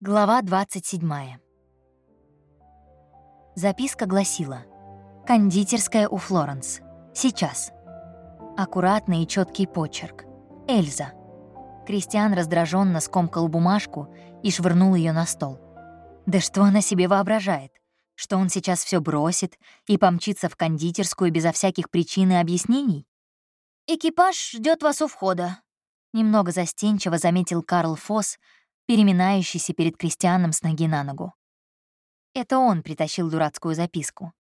Глава 27. Записка гласила «Кондитерская у Флоренс. Сейчас». Аккуратный и четкий почерк. Эльза. Кристиан раздраженно скомкал бумажку и швырнул ее на стол. Да что она себе воображает? Что он сейчас все бросит и помчится в кондитерскую безо всяких причин и объяснений? «Экипаж ждет вас у входа», — немного застенчиво заметил Карл Фосс, переминающийся перед крестьяном с ноги на ногу. Это он притащил дурацкую записку.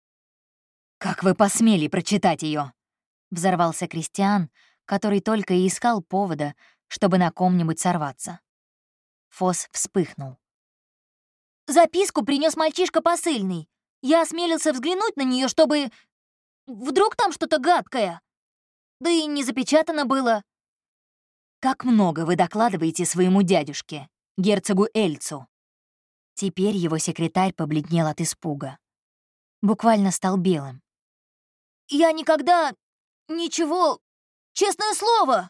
«Как вы посмели прочитать ее? взорвался крестьян, который только и искал повода, чтобы на ком-нибудь сорваться. Фос вспыхнул. «Записку принес мальчишка посыльный. Я осмелился взглянуть на нее, чтобы... Вдруг там что-то гадкое? Да и не запечатано было». «Как много вы докладываете своему дядюшке?» Герцогу Эльцу. Теперь его секретарь побледнел от испуга. Буквально стал белым. «Я никогда... ничего... честное слово!»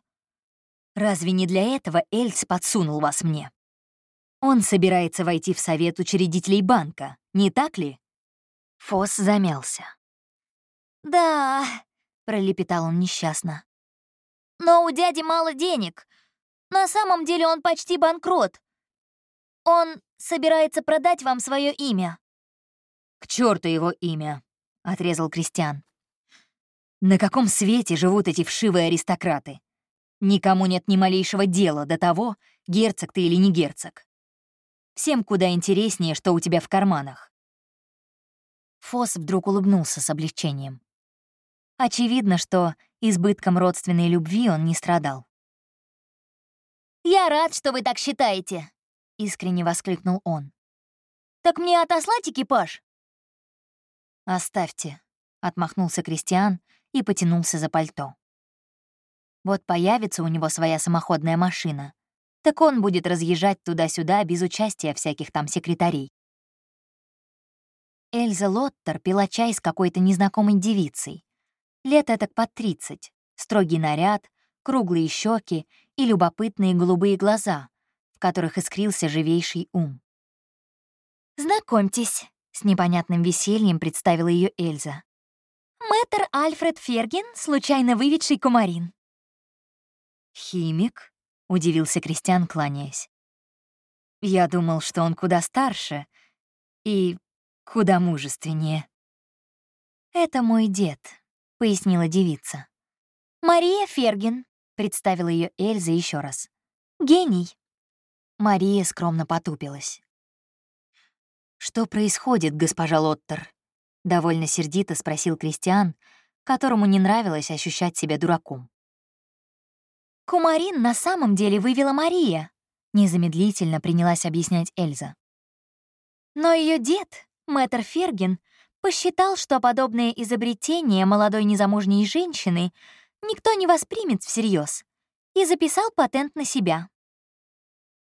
«Разве не для этого Эльц подсунул вас мне? Он собирается войти в совет учредителей банка, не так ли?» Фос замялся. «Да...» — пролепетал он несчастно. «Но у дяди мало денег. На самом деле он почти банкрот. Он собирается продать вам свое имя». «К черту его имя», — отрезал Кристиан. «На каком свете живут эти вшивые аристократы? Никому нет ни малейшего дела до того, герцог ты или не герцог. Всем куда интереснее, что у тебя в карманах». Фос вдруг улыбнулся с облегчением. Очевидно, что избытком родственной любви он не страдал. «Я рад, что вы так считаете», — искренне воскликнул он. «Так мне отослать экипаж?» «Оставьте», — отмахнулся Кристиан и потянулся за пальто. Вот появится у него своя самоходная машина, так он будет разъезжать туда-сюда без участия всяких там секретарей. Эльза Лоттер пила чай с какой-то незнакомой девицей. Лет так под тридцать, строгий наряд, круглые щеки и любопытные голубые глаза, в которых искрился живейший ум. «Знакомьтесь», — с непонятным весельем представила ее Эльза. «Мэтр Альфред Фергин, случайно выведший кумарин». «Химик?» — удивился Кристиан, кланяясь. «Я думал, что он куда старше и куда мужественнее». «Это мой дед», — пояснила девица. «Мария Фергин», — представила ее Эльза еще раз. «Гений». Мария скромно потупилась. «Что происходит, госпожа Лоттер?» — довольно сердито спросил Кристиан, которому не нравилось ощущать себя дураком. «Кумарин на самом деле вывела Мария», — незамедлительно принялась объяснять Эльза. Но ее дед, мэтр Ферген, посчитал, что подобное изобретение молодой незамужней женщины никто не воспримет всерьез, и записал патент на себя.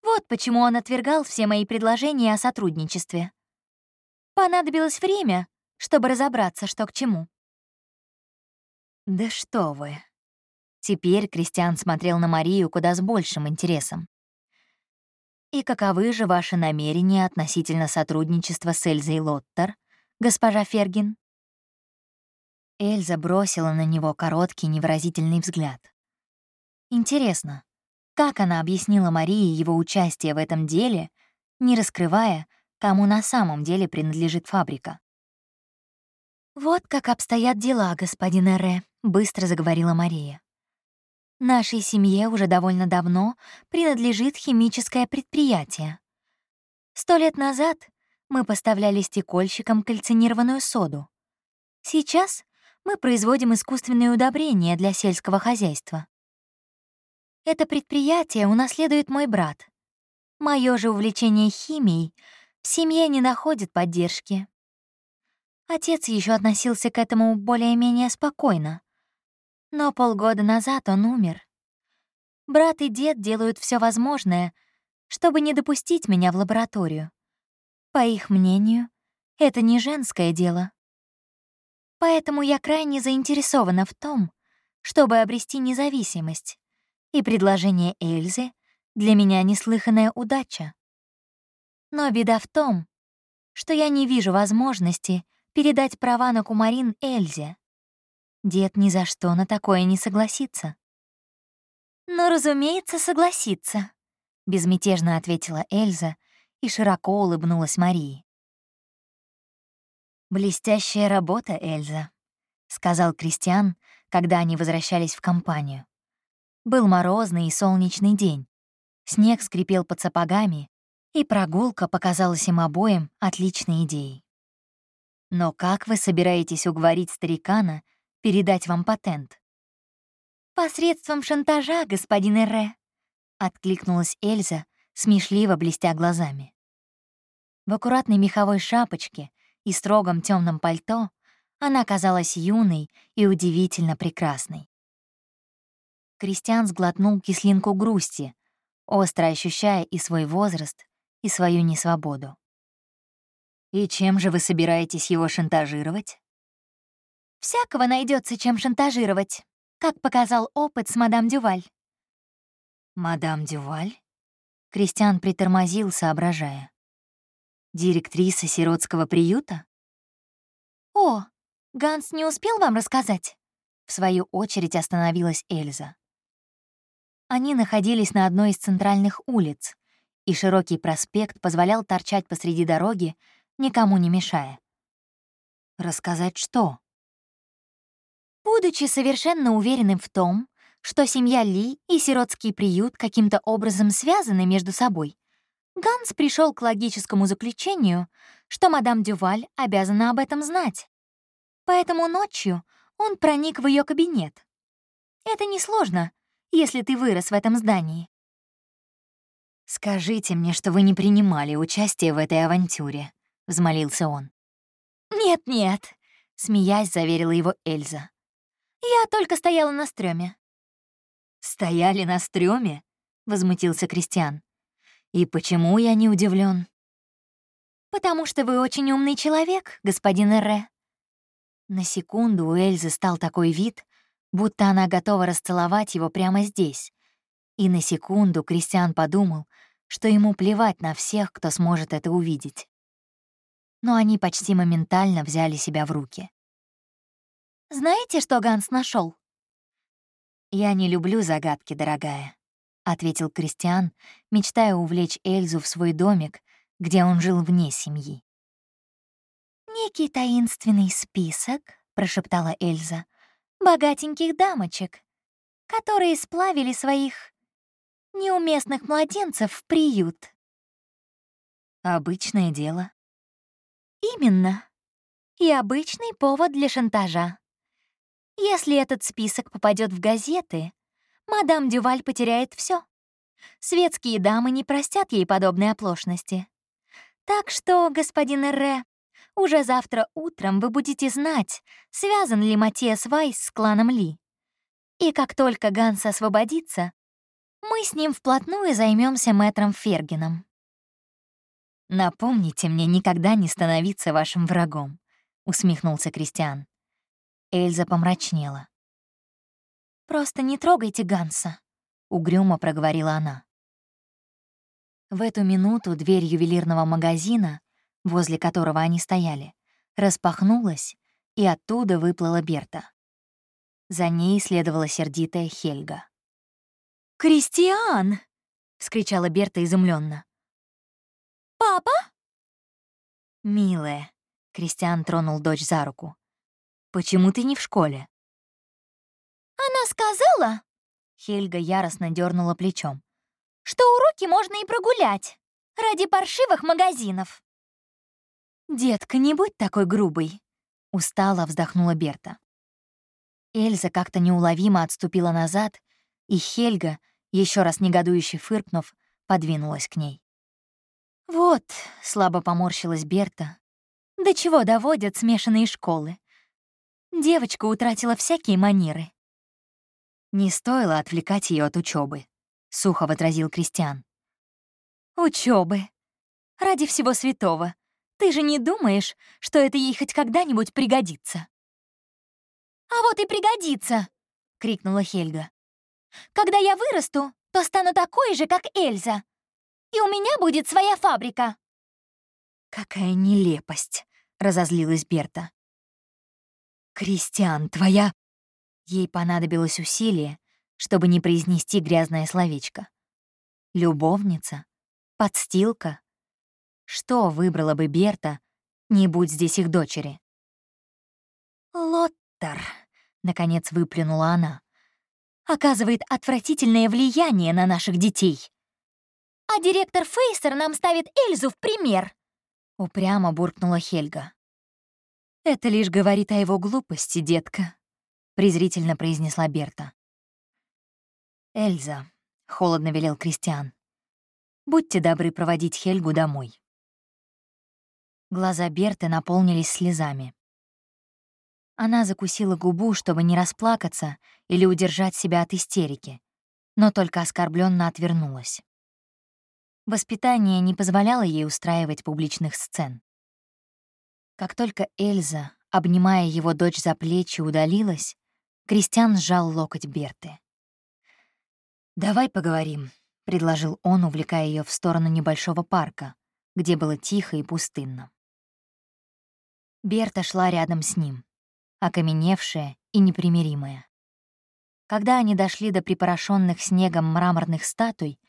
Вот почему он отвергал все мои предложения о сотрудничестве. Понадобилось время, чтобы разобраться, что к чему. «Да что вы!» Теперь Кристиан смотрел на Марию куда с большим интересом. «И каковы же ваши намерения относительно сотрудничества с Эльзой Лоттер, госпожа Фергин?» Эльза бросила на него короткий невыразительный взгляд. «Интересно, как она объяснила Марии его участие в этом деле, не раскрывая, кому на самом деле принадлежит фабрика? «Вот как обстоят дела, господин Эре», — быстро заговорила Мария. «Нашей семье уже довольно давно принадлежит химическое предприятие. Сто лет назад мы поставляли стекольщикам кальцинированную соду. Сейчас мы производим искусственные удобрения для сельского хозяйства. Это предприятие унаследует мой брат. Мое же увлечение химией в семье не находит поддержки. Отец еще относился к этому более-менее спокойно. Но полгода назад он умер. Брат и дед делают все возможное, чтобы не допустить меня в лабораторию. По их мнению, это не женское дело. Поэтому я крайне заинтересована в том, чтобы обрести независимость и предложение Эльзы для меня неслыханная удача. Но беда в том, что я не вижу возможности передать права на кумарин Эльзе. Дед ни за что на такое не согласится. «Ну, разумеется, согласится», — безмятежно ответила Эльза и широко улыбнулась Марии. «Блестящая работа, Эльза», — сказал Кристиан, когда они возвращались в компанию. Был морозный и солнечный день. Снег скрипел под сапогами, и прогулка показалась им обоим отличной идеей. «Но как вы собираетесь уговорить старикана передать вам патент?» «Посредством шантажа, господин Эрре», — откликнулась Эльза, смешливо блестя глазами. В аккуратной меховой шапочке и строгом темном пальто она казалась юной и удивительно прекрасной. Кристиан сглотнул кислинку грусти, остро ощущая и свой возраст, и свою несвободу. «И чем же вы собираетесь его шантажировать?» «Всякого найдется, чем шантажировать, как показал опыт с мадам Дюваль». «Мадам Дюваль?» Кристиан притормозил, соображая. «Директриса сиротского приюта?» «О, Ганс не успел вам рассказать?» В свою очередь остановилась Эльза. Они находились на одной из центральных улиц, и широкий проспект позволял торчать посреди дороги, никому не мешая. Рассказать что? Будучи совершенно уверенным в том, что семья Ли и сиротский приют каким-то образом связаны между собой, Ганс пришел к логическому заключению, что мадам Дюваль обязана об этом знать. Поэтому ночью он проник в ее кабинет. Это несложно, если ты вырос в этом здании. «Скажите мне, что вы не принимали участие в этой авантюре», — взмолился он. «Нет-нет», — смеясь, заверила его Эльза. «Я только стояла на стреме». «Стояли на стреме?» — возмутился Кристиан. «И почему я не удивлен? «Потому что вы очень умный человек, господин Эрре», на секунду у Эльзы стал такой вид, будто она готова расцеловать его прямо здесь. И на секунду Кристиан подумал, что ему плевать на всех, кто сможет это увидеть. Но они почти моментально взяли себя в руки. «Знаете, что Ганс нашел? «Я не люблю загадки, дорогая», — ответил Кристиан, мечтая увлечь Эльзу в свой домик, где он жил вне семьи. «Некий таинственный список», — прошептала Эльза, «богатеньких дамочек, которые сплавили своих неуместных младенцев в приют». «Обычное дело». «Именно. И обычный повод для шантажа. Если этот список попадет в газеты, мадам Дюваль потеряет все. Светские дамы не простят ей подобной оплошности. Так что, господин Эрре, уже завтра утром вы будете знать, связан ли Матиас Вайс с кланом Ли. И как только Ганс освободится, мы с ним вплотную займемся мэтром Фергином. «Напомните мне никогда не становиться вашим врагом», — усмехнулся Кристиан. Эльза помрачнела. «Просто не трогайте Ганса», — угрюмо проговорила она. В эту минуту дверь ювелирного магазина возле которого они стояли, распахнулась, и оттуда выплыла Берта. За ней следовала сердитая Хельга. «Кристиан!» — вскричала Берта изумленно. «Папа?» «Милая», — Кристиан тронул дочь за руку. «Почему ты не в школе?» «Она сказала...» — Хельга яростно дернула плечом. «Что уроки можно и прогулять, ради паршивых магазинов». «Детка, не будь такой грубой», — устало вздохнула Берта. Эльза как-то неуловимо отступила назад, и Хельга, еще раз негодующе фыркнув, подвинулась к ней. «Вот», — слабо поморщилась Берта, — «до чего доводят смешанные школы? Девочка утратила всякие манеры». «Не стоило отвлекать ее от учебы, сухо возразил Кристиан. Учебы. Ради всего святого. Ты же не думаешь, что это ей хоть когда-нибудь пригодится?» «А вот и пригодится!» — крикнула Хельга. «Когда я вырасту, то стану такой же, как Эльза. И у меня будет своя фабрика. «Какая нелепость!» — разозлилась Берта. «Кристиан, твоя...» Ей понадобилось усилие, чтобы не произнести грязное словечко. «Любовница? Подстилка?» Что выбрала бы Берта, не будь здесь их дочери? «Лоттер», — наконец выплюнула она, — «оказывает отвратительное влияние на наших детей». «А директор Фейсер нам ставит Эльзу в пример», — упрямо буркнула Хельга. «Это лишь говорит о его глупости, детка», — презрительно произнесла Берта. «Эльза», — холодно велел Кристиан, — «будьте добры проводить Хельгу домой». Глаза Берты наполнились слезами. Она закусила губу, чтобы не расплакаться или удержать себя от истерики, но только оскорбленно отвернулась. Воспитание не позволяло ей устраивать публичных сцен. Как только Эльза, обнимая его дочь за плечи, удалилась, Кристиан сжал локоть Берты. «Давай поговорим», — предложил он, увлекая ее в сторону небольшого парка, где было тихо и пустынно. Берта шла рядом с ним, окаменевшая и непримиримая. Когда они дошли до припорошенных снегом мраморных статуй,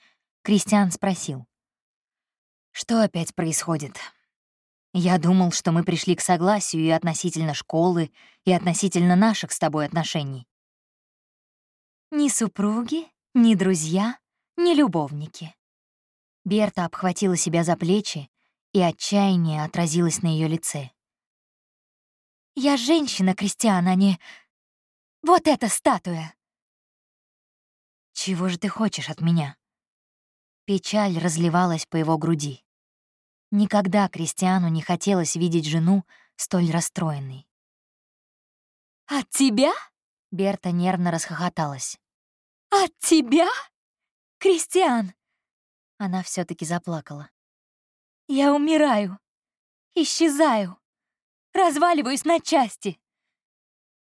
Кристиан спросил. «Что опять происходит? Я думал, что мы пришли к согласию и относительно школы, и относительно наших с тобой отношений». «Ни супруги, ни друзья, ни любовники». Берта обхватила себя за плечи, и отчаяние отразилось на ее лице. Я женщина, Кристиан, а не... Вот эта статуя!» «Чего же ты хочешь от меня?» Печаль разливалась по его груди. Никогда Кристиану не хотелось видеть жену столь расстроенной. «От тебя?» — Берта нервно расхохоталась. «От тебя? Кристиан!» Она все таки заплакала. «Я умираю, исчезаю разваливаюсь на части.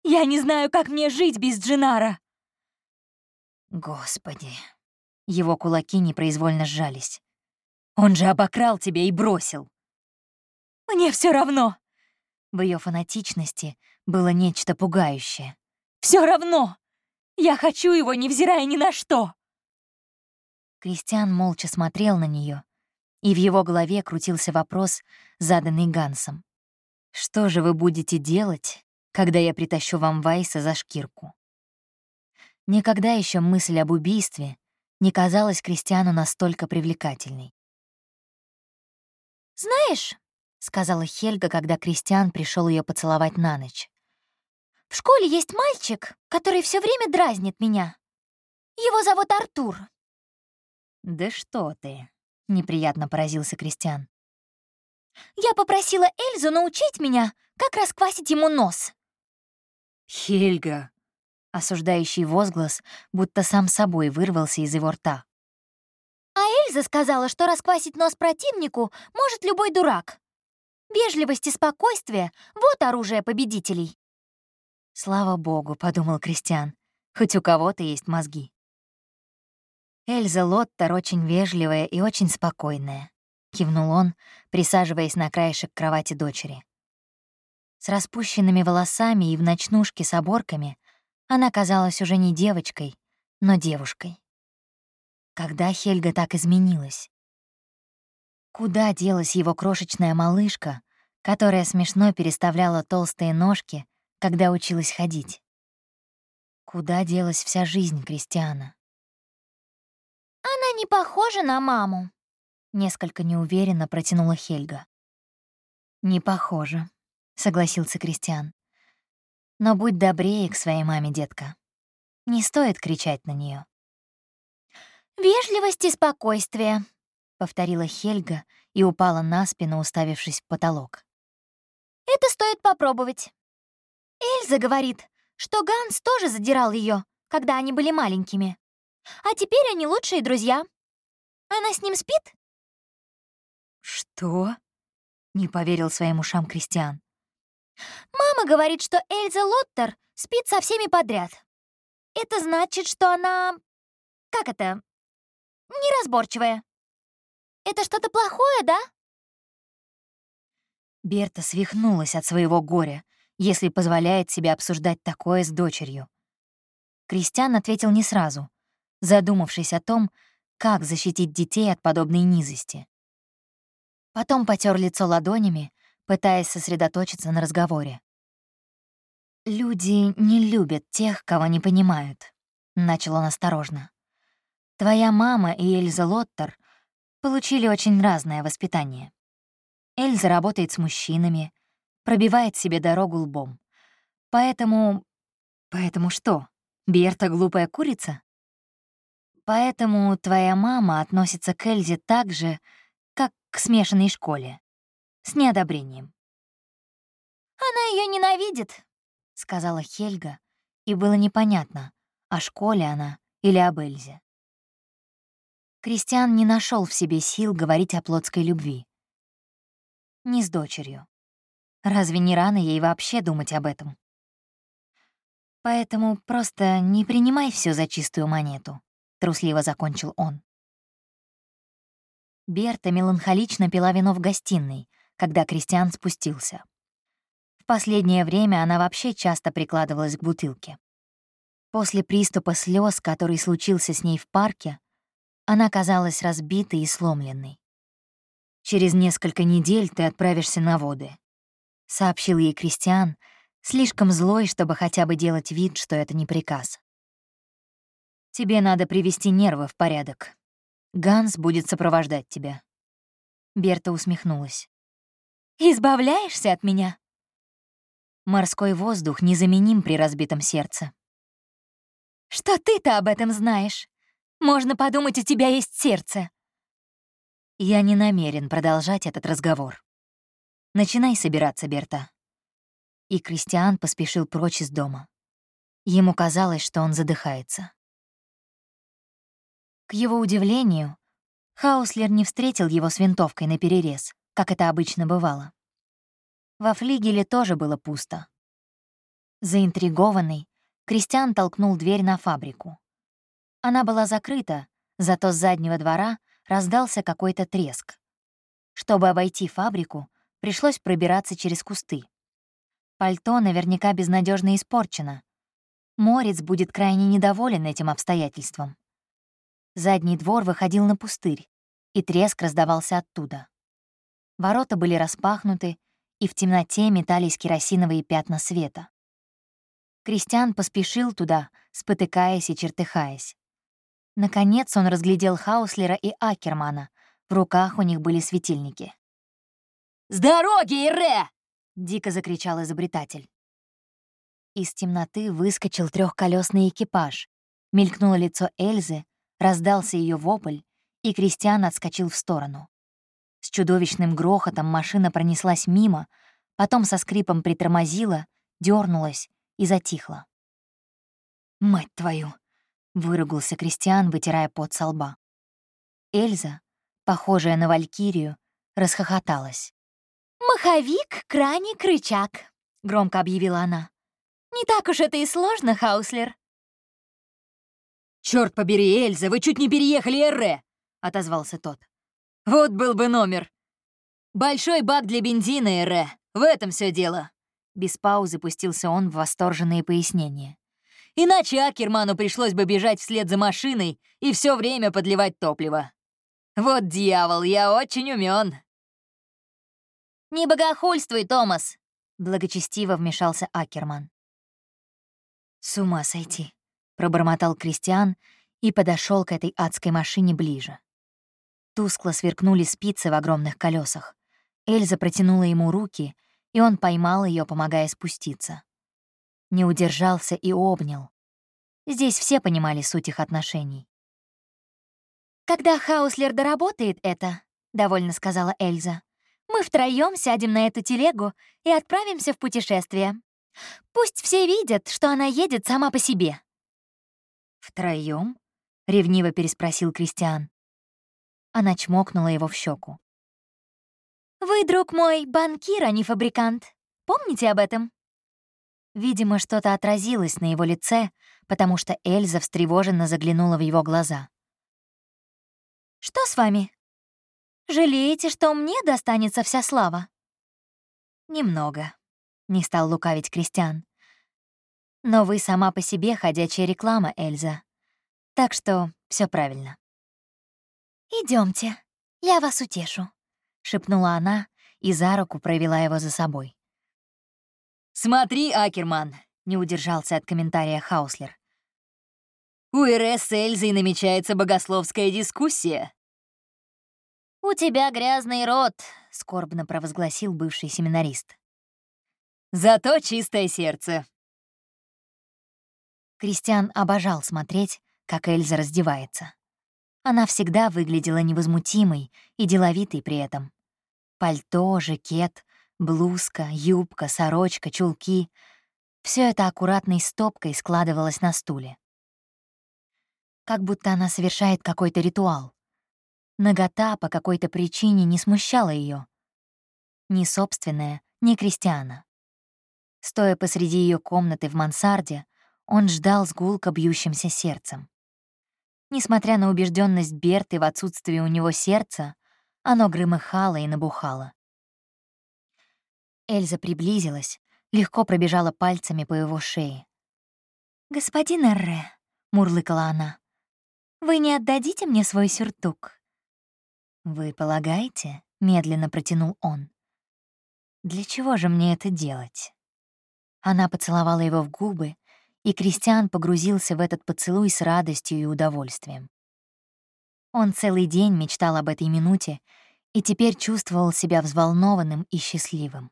Я не знаю, как мне жить без Джинара. Господи. Его кулаки непроизвольно сжались. Он же обокрал тебя и бросил. Мне все равно. В ее фанатичности было нечто пугающее. Все равно! Я хочу его, невзирая ни на что!» Кристиан молча смотрел на нее, и в его голове крутился вопрос, заданный Гансом. Что же вы будете делать, когда я притащу вам Вайса за шкирку? Никогда еще мысль об убийстве не казалась Кристиану настолько привлекательной. «Знаешь», — сказала Хельга, когда Кристиан пришел ее поцеловать на ночь, «в школе есть мальчик, который все время дразнит меня. Его зовут Артур». «Да что ты», — неприятно поразился Кристиан. Я попросила Эльзу научить меня, как расквасить ему нос». «Хельга!» — осуждающий возглас, будто сам собой вырвался из его рта. «А Эльза сказала, что расквасить нос противнику может любой дурак. Вежливость и спокойствие — вот оружие победителей». «Слава богу», — подумал Кристиан, — «хоть у кого-то есть мозги». Эльза Лоттер очень вежливая и очень спокойная. — кивнул он, присаживаясь на краешек кровати дочери. С распущенными волосами и в ночнушке с оборками она казалась уже не девочкой, но девушкой. Когда Хельга так изменилась? Куда делась его крошечная малышка, которая смешно переставляла толстые ножки, когда училась ходить? Куда делась вся жизнь Кристиана? «Она не похожа на маму», Несколько неуверенно протянула Хельга. «Не похоже», — согласился Кристиан. «Но будь добрее к своей маме, детка. Не стоит кричать на нее. «Вежливость и спокойствие», — повторила Хельга и упала на спину, уставившись в потолок. «Это стоит попробовать. Эльза говорит, что Ганс тоже задирал ее, когда они были маленькими. А теперь они лучшие друзья. Она с ним спит «Что?» — не поверил своим ушам Кристиан. «Мама говорит, что Эльза Лоттер спит со всеми подряд. Это значит, что она... Как это? Неразборчивая. Это что-то плохое, да?» Берта свихнулась от своего горя, если позволяет себе обсуждать такое с дочерью. Кристиан ответил не сразу, задумавшись о том, как защитить детей от подобной низости. Потом потер лицо ладонями, пытаясь сосредоточиться на разговоре. «Люди не любят тех, кого не понимают», — начал он осторожно. «Твоя мама и Эльза Лоттер получили очень разное воспитание. Эльза работает с мужчинами, пробивает себе дорогу лбом. Поэтому... Поэтому что? Берта — глупая курица? Поэтому твоя мама относится к Эльзе так же, к смешанной школе. С неодобрением. «Она ее ненавидит», — сказала Хельга, и было непонятно, о школе она или об Эльзе. Кристиан не нашел в себе сил говорить о плотской любви. Не с дочерью. Разве не рано ей вообще думать об этом? Поэтому просто не принимай все за чистую монету трусливо закончил он. Берта меланхолично пила вино в гостиной, когда Кристиан спустился. В последнее время она вообще часто прикладывалась к бутылке. После приступа слез, который случился с ней в парке, она казалась разбитой и сломленной. «Через несколько недель ты отправишься на воды», — сообщил ей Кристиан, слишком злой, чтобы хотя бы делать вид, что это не приказ. Тебе надо привести нервы в порядок. Ганс будет сопровождать тебя». Берта усмехнулась. «Избавляешься от меня?» Морской воздух незаменим при разбитом сердце. «Что ты-то об этом знаешь? Можно подумать, у тебя есть сердце». Я не намерен продолжать этот разговор. Начинай собираться, Берта. И Кристиан поспешил прочь из дома. Ему казалось, что он задыхается. К его удивлению, Хауслер не встретил его с винтовкой на перерез, как это обычно бывало. Во флигеле тоже было пусто. Заинтригованный, Кристиан толкнул дверь на фабрику. Она была закрыта, зато с заднего двора раздался какой-то треск. Чтобы обойти фабрику, пришлось пробираться через кусты. Пальто наверняка безнадежно испорчено. Морец будет крайне недоволен этим обстоятельством. Задний двор выходил на пустырь, и треск раздавался оттуда. Ворота были распахнуты, и в темноте метались керосиновые пятна света. Кристиан поспешил туда, спотыкаясь и чертыхаясь. Наконец он разглядел Хауслера и Акермана. В руках у них были светильники. «С дороги, Ире!» — дико закричал изобретатель. Из темноты выскочил трехколесный экипаж. Мелькнуло лицо Эльзы, Раздался ее вопль, и Кристиан отскочил в сторону. С чудовищным грохотом машина пронеслась мимо, потом со скрипом притормозила, дернулась и затихла. «Мать твою!» — выругался Кристиан, вытирая пот со лба. Эльза, похожая на валькирию, расхохоталась. «Маховик, краник, рычаг», — громко объявила она. «Не так уж это и сложно, Хауслер. «Чёрт побери, Эльза, вы чуть не переехали Эрре!» — отозвался тот. «Вот был бы номер. Большой бак для бензина, Эрре. В этом все дело». Без паузы пустился он в восторженные пояснения. «Иначе Акерману пришлось бы бежать вслед за машиной и все время подливать топливо. Вот дьявол, я очень умен. «Не богохульствуй, Томас!» — благочестиво вмешался Акерман. «С ума сойти!» Пробормотал Кристиан и подошел к этой адской машине ближе. Тускло сверкнули спицы в огромных колесах. Эльза протянула ему руки, и он поймал ее, помогая спуститься. Не удержался и обнял. Здесь все понимали суть их отношений. «Когда Хауслер доработает это», — довольно сказала Эльза, «мы втроем сядем на эту телегу и отправимся в путешествие. Пусть все видят, что она едет сама по себе». Втроем? ревниво переспросил Кристиан. Она чмокнула его в щеку. «Вы, друг мой, банкир, а не фабрикант. Помните об этом?» Видимо, что-то отразилось на его лице, потому что Эльза встревоженно заглянула в его глаза. «Что с вами? Жалеете, что мне достанется вся слава?» «Немного», — не стал лукавить Кристиан. «Но вы сама по себе ходячая реклама, Эльза. Так что все правильно». Идемте, я вас утешу», — шепнула она и за руку провела его за собой. «Смотри, Акерман!» — не удержался от комментария Хауслер. «У РС с Эльзой намечается богословская дискуссия». «У тебя грязный рот», — скорбно провозгласил бывший семинарист. «Зато чистое сердце». Кристиан обожал смотреть, как Эльза раздевается. Она всегда выглядела невозмутимой и деловитой при этом. Пальто, жакет, блузка, юбка, сорочка, чулки — все это аккуратной стопкой складывалось на стуле. Как будто она совершает какой-то ритуал. Нагота по какой-то причине не смущала ее. Ни собственная, ни крестьяна. Стоя посреди ее комнаты в мансарде, он ждал с гулко бьющимся сердцем. Несмотря на убежденность Берты в отсутствии у него сердца, оно громыхало и набухало. Эльза приблизилась, легко пробежала пальцами по его шее. «Господин Эрре», — мурлыкала она, — «вы не отдадите мне свой сюртук?» «Вы полагаете?» — медленно протянул он. «Для чего же мне это делать?» Она поцеловала его в губы, и Кристиан погрузился в этот поцелуй с радостью и удовольствием. Он целый день мечтал об этой минуте и теперь чувствовал себя взволнованным и счастливым.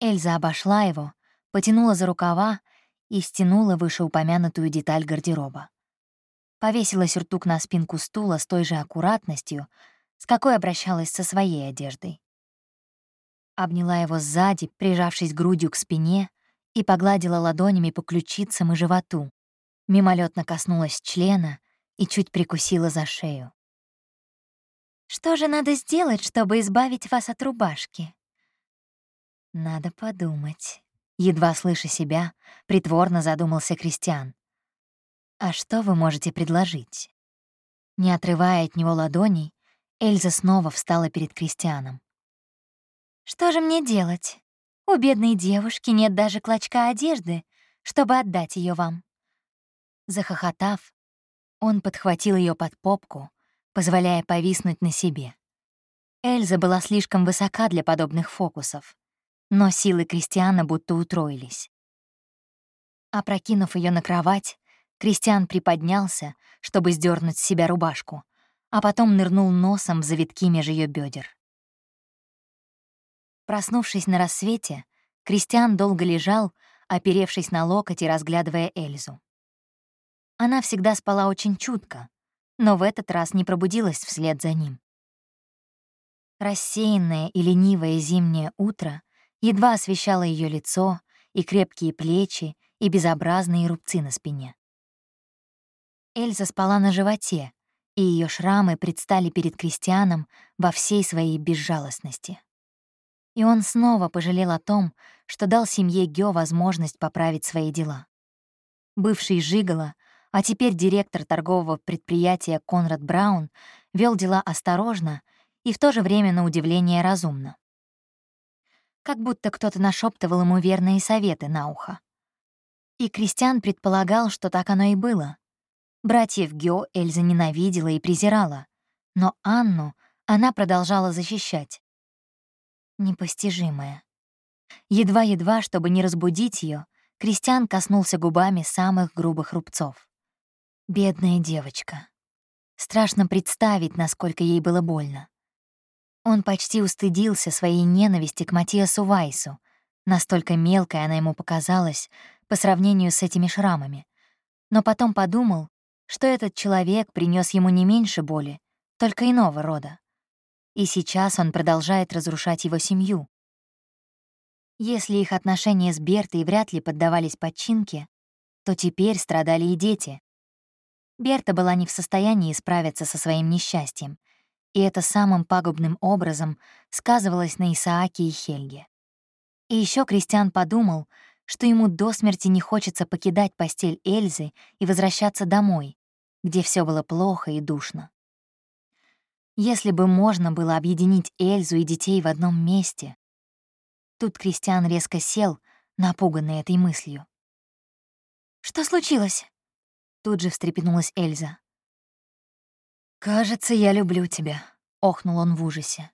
Эльза обошла его, потянула за рукава и стянула вышеупомянутую деталь гардероба. Повесила сюртук на спинку стула с той же аккуратностью, с какой обращалась со своей одеждой. Обняла его сзади, прижавшись грудью к спине, и погладила ладонями по ключицам и животу, мимолетно коснулась члена и чуть прикусила за шею. «Что же надо сделать, чтобы избавить вас от рубашки?» «Надо подумать», — едва слыша себя, притворно задумался Кристиан. «А что вы можете предложить?» Не отрывая от него ладоней, Эльза снова встала перед Кристианом. «Что же мне делать? У бедной девушки нет даже клочка одежды, чтобы отдать ее вам». Захохотав, он подхватил ее под попку, позволяя повиснуть на себе. Эльза была слишком высока для подобных фокусов, но силы Кристиана будто утроились. Опрокинув ее на кровать, Кристиан приподнялся, чтобы сдернуть с себя рубашку, а потом нырнул носом в завитки меж ее бедер. Проснувшись на рассвете, Кристиан долго лежал, оперевшись на локоть и разглядывая Эльзу. Она всегда спала очень чутко, но в этот раз не пробудилась вслед за ним. Рассеянное и ленивое зимнее утро едва освещало ее лицо и крепкие плечи и безобразные рубцы на спине. Эльза спала на животе, и ее шрамы предстали перед крестьяном во всей своей безжалостности. И он снова пожалел о том, что дал семье Гё возможность поправить свои дела. Бывший Жигало а теперь директор торгового предприятия Конрад Браун вел дела осторожно и в то же время на удивление разумно. Как будто кто-то нашептывал ему верные советы на ухо. И Кристиан предполагал, что так оно и было. Братьев Гё Эльза ненавидела и презирала, но Анну она продолжала защищать. Непостижимое. Едва-едва, чтобы не разбудить ее, Кристиан коснулся губами самых грубых рубцов. Бедная девочка. Страшно представить, насколько ей было больно. Он почти устыдился своей ненависти к Матиасу Вайсу, настолько мелкой она ему показалась по сравнению с этими шрамами. Но потом подумал, что этот человек принес ему не меньше боли, только иного рода. И сейчас он продолжает разрушать его семью. Если их отношения с Бертой вряд ли поддавались подчинке, то теперь страдали и дети, Берта была не в состоянии справиться со своим несчастьем, и это самым пагубным образом сказывалось на Исааке и Хельге. И еще Кристиан подумал, что ему до смерти не хочется покидать постель Эльзы и возвращаться домой, где все было плохо и душно. Если бы можно было объединить Эльзу и детей в одном месте. Тут Кристиан резко сел, напуганный этой мыслью. «Что случилось?» Тут же встрепенулась Эльза. «Кажется, я люблю тебя», — охнул он в ужасе.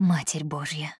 «Матерь Божья».